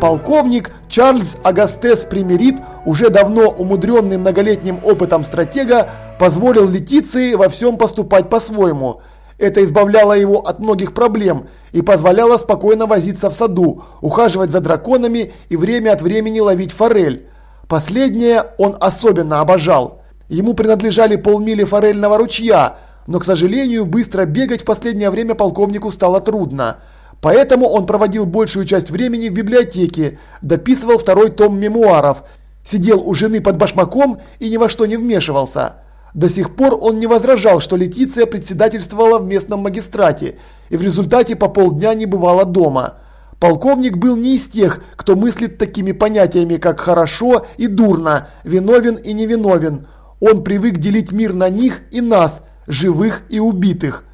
Полковник Чарльз Агастес Примерит, уже давно умудренный многолетним опытом стратега, позволил Летиции во всем поступать по-своему. Это избавляло его от многих проблем и позволяло спокойно возиться в саду, ухаживать за драконами и время от времени ловить форель. Последнее он особенно обожал. Ему принадлежали полмили форельного ручья, но, к сожалению, быстро бегать в последнее время полковнику стало трудно. Поэтому он проводил большую часть времени в библиотеке, дописывал второй том мемуаров, сидел у жены под башмаком и ни во что не вмешивался. До сих пор он не возражал, что Летиция председательствовала в местном магистрате и в результате по полдня не бывала дома. Полковник был не из тех, кто мыслит такими понятиями, как «хорошо» и «дурно», «виновен» и «невиновен». Он привык делить мир на них и нас, живых и убитых.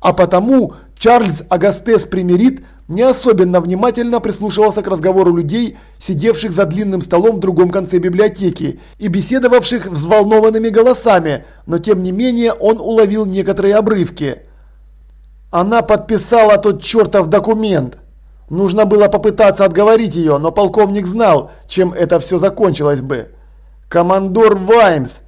А потому Чарльз Агастес Примерит не особенно внимательно прислушивался к разговору людей, сидевших за длинным столом в другом конце библиотеки и беседовавших взволнованными голосами, но тем не менее он уловил некоторые обрывки. Она подписала тот чертов документ. Нужно было попытаться отговорить ее, но полковник знал, чем это все закончилось бы. Командор Ваймс.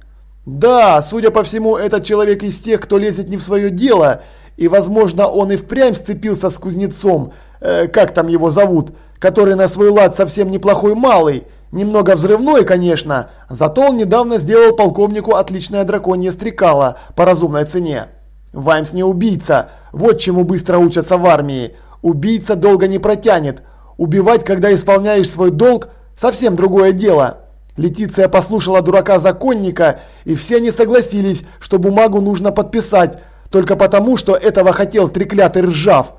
Да, судя по всему, этот человек из тех, кто лезет не в свое дело и, возможно, он и впрямь сцепился с кузнецом, э, как там его зовут, который на свой лад совсем неплохой малый, немного взрывной, конечно, зато он недавно сделал полковнику отличное драконье стрекало по разумной цене. Ваймс не убийца, вот чему быстро учатся в армии. Убийца долго не протянет. Убивать, когда исполняешь свой долг, совсем другое дело. Летиция послушала дурака-законника, и все они согласились, что бумагу нужно подписать, только потому, что этого хотел треклятый ржав.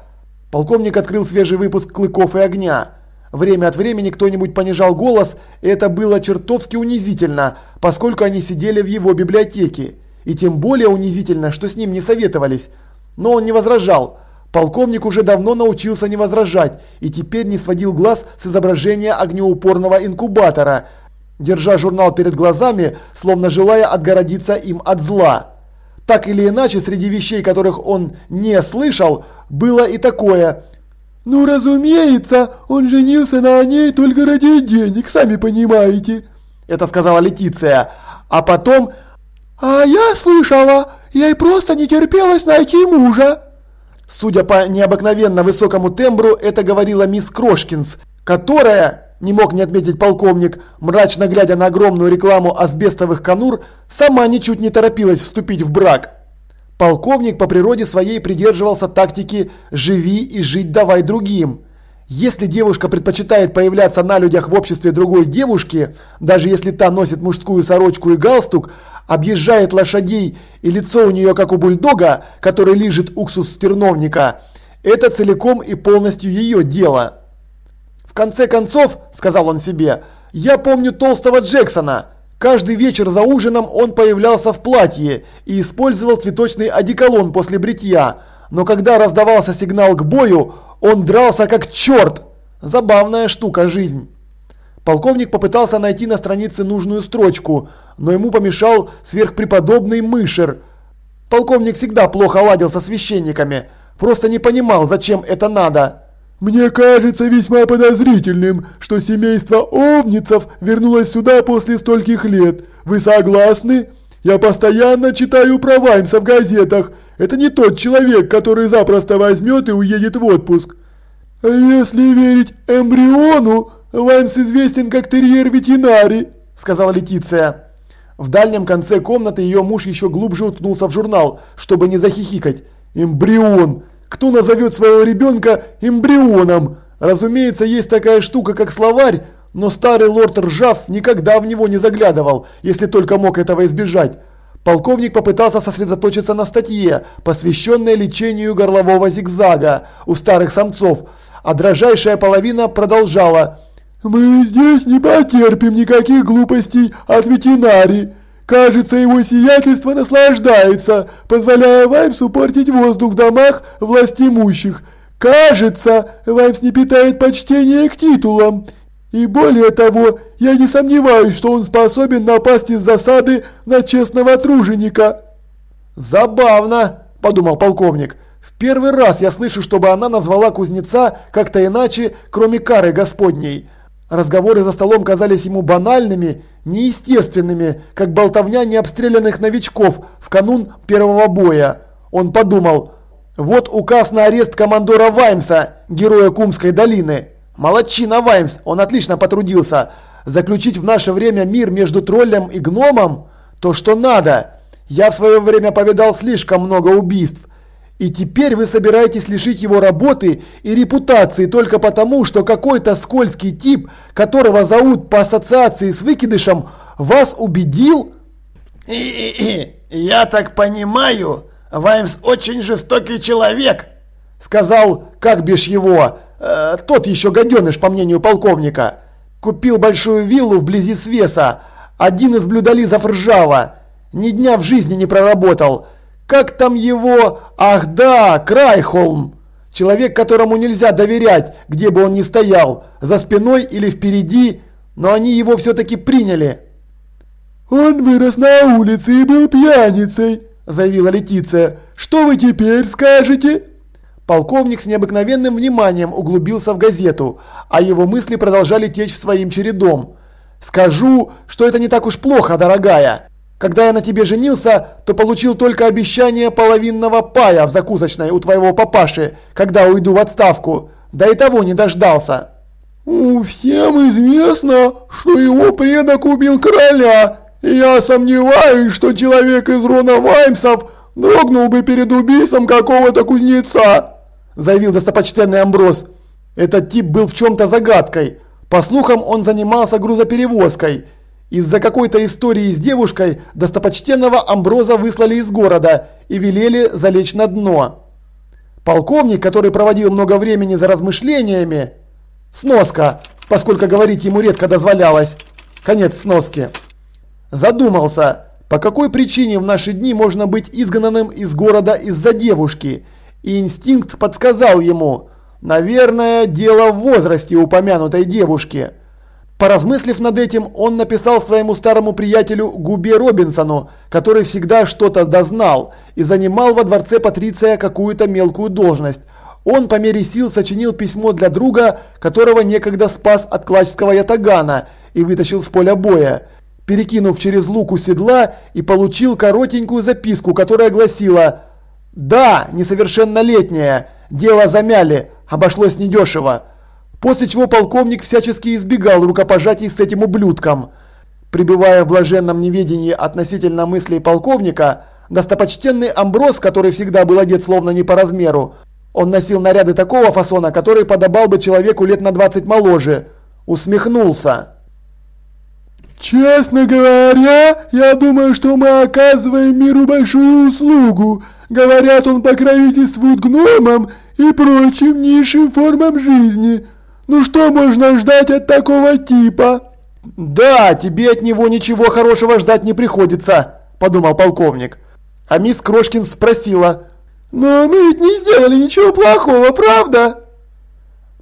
Полковник открыл свежий выпуск «Клыков и огня». Время от времени кто-нибудь понижал голос, и это было чертовски унизительно, поскольку они сидели в его библиотеке. И тем более унизительно, что с ним не советовались. Но он не возражал. Полковник уже давно научился не возражать и теперь не сводил глаз с изображения огнеупорного инкубатора, держа журнал перед глазами, словно желая отгородиться им от зла. Так или иначе, среди вещей, которых он не слышал, было и такое. «Ну, разумеется, он женился на ней только ради денег, сами понимаете», – это сказала Летиция. А потом «А я слышала, ей просто не терпелось найти мужа». Судя по необыкновенно высокому тембру, это говорила мисс Крошкинс, которая не мог не отметить полковник, мрачно глядя на огромную рекламу асбестовых конур, сама ничуть не торопилась вступить в брак. Полковник по природе своей придерживался тактики «живи и жить давай другим». Если девушка предпочитает появляться на людях в обществе другой девушки, даже если та носит мужскую сорочку и галстук, объезжает лошадей и лицо у нее как у бульдога, который лижет уксус стерновника, это целиком и полностью ее дело. Конце концов, сказал он себе, я помню толстого Джексона. Каждый вечер за ужином он появлялся в платье и использовал цветочный одеколон после бритья. Но когда раздавался сигнал к бою, он дрался как черт. Забавная штука жизнь. Полковник попытался найти на странице нужную строчку, но ему помешал сверхпреподобный Мышер. Полковник всегда плохо ладил со священниками, просто не понимал, зачем это надо. Мне кажется весьма подозрительным, что семейство Овницев вернулось сюда после стольких лет. Вы согласны? Я постоянно читаю про Ваймса в газетах. Это не тот человек, который запросто возьмет и уедет в отпуск. А если верить эмбриону, Ваймс известен как терьер ветеринари, сказала Летиция. В дальнем конце комнаты ее муж еще глубже уткнулся в журнал, чтобы не захихикать. Эмбрион. Кто назовет своего ребенка эмбрионом? Разумеется, есть такая штука, как словарь, но старый лорд Ржав никогда в него не заглядывал, если только мог этого избежать. Полковник попытался сосредоточиться на статье, посвященной лечению горлового зигзага у старых самцов, а дрожайшая половина продолжала. «Мы здесь не потерпим никаких глупостей от ветеринарии. Кажется, его сиятельство наслаждается, позволяя Ваймсу портить воздух в домах властимущих. Кажется, Ваймс не питает почтения к титулам. И более того, я не сомневаюсь, что он способен напасть из засады на честного труженика». «Забавно», – подумал полковник. «В первый раз я слышу, чтобы она назвала кузнеца как-то иначе, кроме кары господней». Разговоры за столом казались ему банальными, неестественными, как болтовня необстрелянных новичков в канун первого боя. Он подумал, вот указ на арест командора Ваймса, героя Кумской долины. Молодчина Ваймс, он отлично потрудился. Заключить в наше время мир между троллем и гномом – то, что надо. Я в свое время повидал слишком много убийств. И теперь вы собираетесь лишить его работы и репутации только потому, что какой-то скользкий тип, которого зовут по ассоциации с выкидышем, вас убедил? «Я так понимаю, Ваймс очень жестокий человек», сказал, как бишь его, э, тот еще гаденыш, по мнению полковника. Купил большую виллу вблизи Свеса, один из блюдолизов ржава, ни дня в жизни не проработал. Как там его? Ах да, Крайхолм. Человек, которому нельзя доверять, где бы он ни стоял, за спиной или впереди, но они его все-таки приняли. «Он вырос на улице и был пьяницей», – заявила Летиция. «Что вы теперь скажете?» Полковник с необыкновенным вниманием углубился в газету, а его мысли продолжали течь своим чередом. «Скажу, что это не так уж плохо, дорогая. Когда я на тебе женился, то получил только обещание половинного пая в закусочной у твоего папаши, когда уйду в отставку. Да и того не дождался. У всем известно, что его предок убил короля. Я сомневаюсь, что человек из рода Ваймсов дрогнул бы перед убийством какого-то кузнеца, заявил достопочтенный Амброс. Этот тип был в чем-то загадкой. По слухам, он занимался грузоперевозкой. Из-за какой-то истории с девушкой достопочтенного Амброза выслали из города и велели залечь на дно. Полковник, который проводил много времени за размышлениями, сноска, поскольку говорить ему редко дозволялось, конец сноски, задумался, по какой причине в наши дни можно быть изгнанным из города из-за девушки, и инстинкт подсказал ему, наверное, дело в возрасте упомянутой девушки – Поразмыслив над этим, он написал своему старому приятелю Губе Робинсону, который всегда что-то дознал и занимал во дворце Патриция какую-то мелкую должность. Он по мере сил сочинил письмо для друга, которого некогда спас от клачского ятагана и вытащил с поля боя. Перекинув через луку седла и получил коротенькую записку, которая гласила «Да, несовершеннолетняя, дело замяли, обошлось недешево». После чего полковник всячески избегал рукопожатий с этим ублюдком. Пребывая в блаженном неведении относительно мыслей полковника, достопочтенный Амброс, который всегда был одет словно не по размеру, он носил наряды такого фасона, который подобал бы человеку лет на 20 моложе, усмехнулся. «Честно говоря, я думаю, что мы оказываем миру большую услугу. Говорят, он покровительствует гномам и прочим низшим формам жизни». Ну что можно ждать от такого типа? Да, тебе от него ничего хорошего ждать не приходится, подумал полковник. А мисс Крошкин спросила. Но мы ведь не сделали ничего плохого, правда?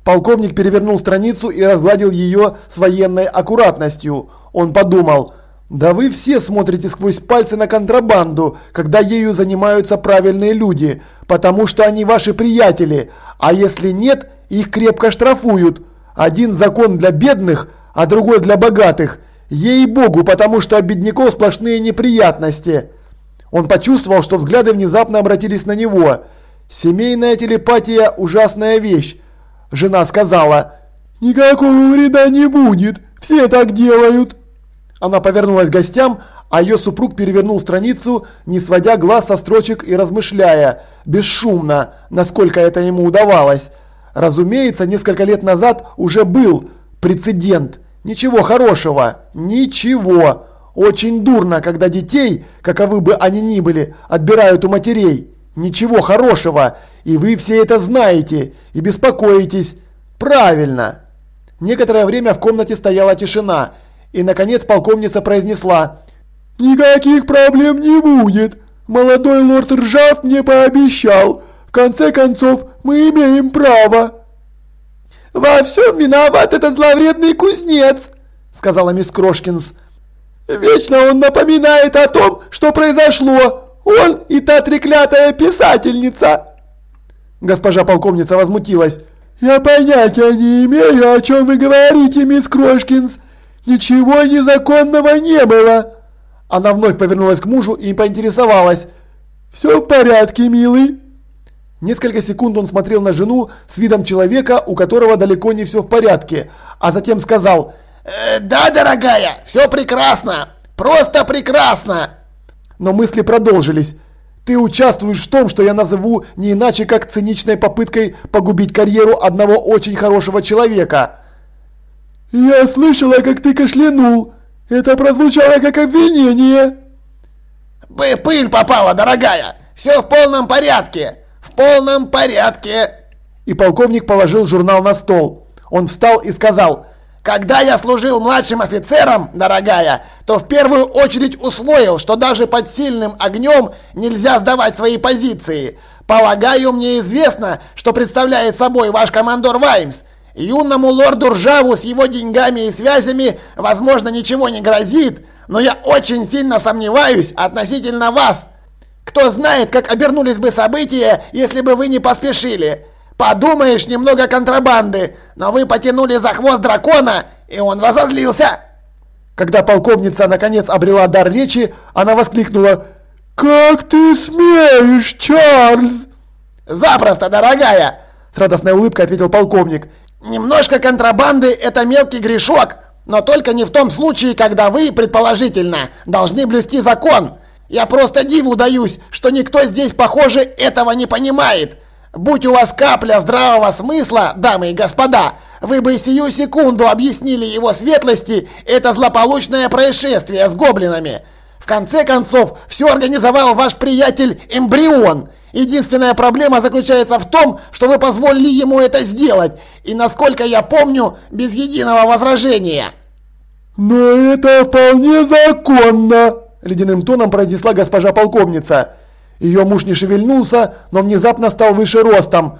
Полковник перевернул страницу и разгладил ее с военной аккуратностью. Он подумал, да вы все смотрите сквозь пальцы на контрабанду, когда ею занимаются правильные люди, потому что они ваши приятели, а если нет, их крепко штрафуют. Один закон для бедных, а другой для богатых. Ей-богу, потому что от бедняков сплошные неприятности. Он почувствовал, что взгляды внезапно обратились на него. Семейная телепатия – ужасная вещь. Жена сказала, «Никакого вреда не будет, все так делают». Она повернулась к гостям, а ее супруг перевернул страницу, не сводя глаз со строчек и размышляя, бесшумно, насколько это ему удавалось. Разумеется, несколько лет назад уже был прецедент. Ничего хорошего. Ничего. Очень дурно, когда детей, каковы бы они ни были, отбирают у матерей. Ничего хорошего. И вы все это знаете и беспокоитесь. Правильно. Некоторое время в комнате стояла тишина. И, наконец, полковница произнесла. «Никаких проблем не будет. Молодой лорд Ржав мне пообещал. В конце концов, мы имеем право. «Во всем виноват этот зловредный кузнец», – сказала мисс Крошкинс. «Вечно он напоминает о том, что произошло. Он и та треклятая писательница». Госпожа полковница возмутилась. «Я понятия не имею, о чем вы говорите, мисс Крошкинс. Ничего незаконного не было». Она вновь повернулась к мужу и поинтересовалась. «Все в порядке, милый?» Несколько секунд он смотрел на жену с видом человека, у которого далеко не все в порядке, а затем сказал э, «Да, дорогая, все прекрасно, просто прекрасно!» Но мысли продолжились. Ты участвуешь в том, что я назову не иначе, как циничной попыткой погубить карьеру одного очень хорошего человека. Я слышала, как ты кашлянул. Это прозвучало как обвинение. Пыль попала, дорогая. Все в полном порядке в полном порядке!» И полковник положил журнал на стол. Он встал и сказал, «Когда я служил младшим офицером, дорогая, то в первую очередь усвоил, что даже под сильным огнем нельзя сдавать свои позиции. Полагаю, мне известно, что представляет собой ваш командор Ваймс. Юному лорду Ржаву с его деньгами и связями, возможно, ничего не грозит, но я очень сильно сомневаюсь относительно вас». Кто знает, как обернулись бы события, если бы вы не поспешили. Подумаешь, немного контрабанды, но вы потянули за хвост дракона, и он разозлился. Когда полковница наконец обрела дар речи, она воскликнула «Как ты смеешь, Чарльз?» «Запросто, дорогая!» С радостной улыбкой ответил полковник. «Немножко контрабанды – это мелкий грешок, но только не в том случае, когда вы, предположительно, должны блюсти закон. Я просто диву даюсь, что никто здесь, похоже, этого не понимает. Будь у вас капля здравого смысла, дамы и господа, вы бы сию секунду объяснили его светлости это злополучное происшествие с гоблинами. В конце концов, все организовал ваш приятель Эмбрион. Единственная проблема заключается в том, что вы позволили ему это сделать, и, насколько я помню, без единого возражения. Но это вполне законно, ледяным тоном произнесла госпожа полковница. Ее муж не шевельнулся, но внезапно стал выше ростом.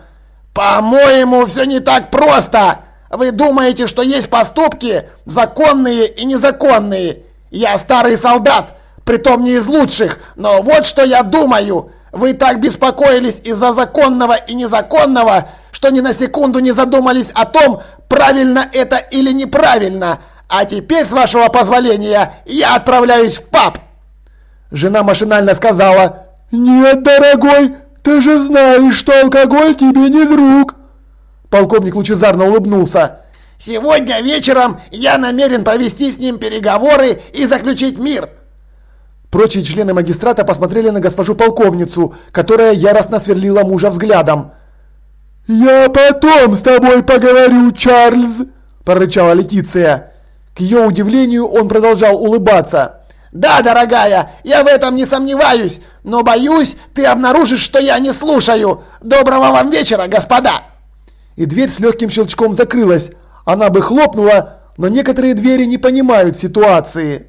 «По-моему, все не так просто! Вы думаете, что есть поступки, законные и незаконные? Я старый солдат, притом не из лучших, но вот что я думаю. Вы так беспокоились из-за законного и незаконного, что ни на секунду не задумались о том, правильно это или неправильно. А теперь, с вашего позволения, я отправляюсь в паб. Жена машинально сказала «Нет, дорогой, ты же знаешь, что алкоголь тебе не друг!» Полковник лучезарно улыбнулся. «Сегодня вечером я намерен провести с ним переговоры и заключить мир!» Прочие члены магистрата посмотрели на госпожу полковницу, которая яростно сверлила мужа взглядом. «Я потом с тобой поговорю, Чарльз!» – прорычала Летиция. К ее удивлению он продолжал улыбаться. «Да, дорогая, я в этом не сомневаюсь, но боюсь, ты обнаружишь, что я не слушаю. Доброго вам вечера, господа!» И дверь с легким щелчком закрылась. Она бы хлопнула, но некоторые двери не понимают ситуации.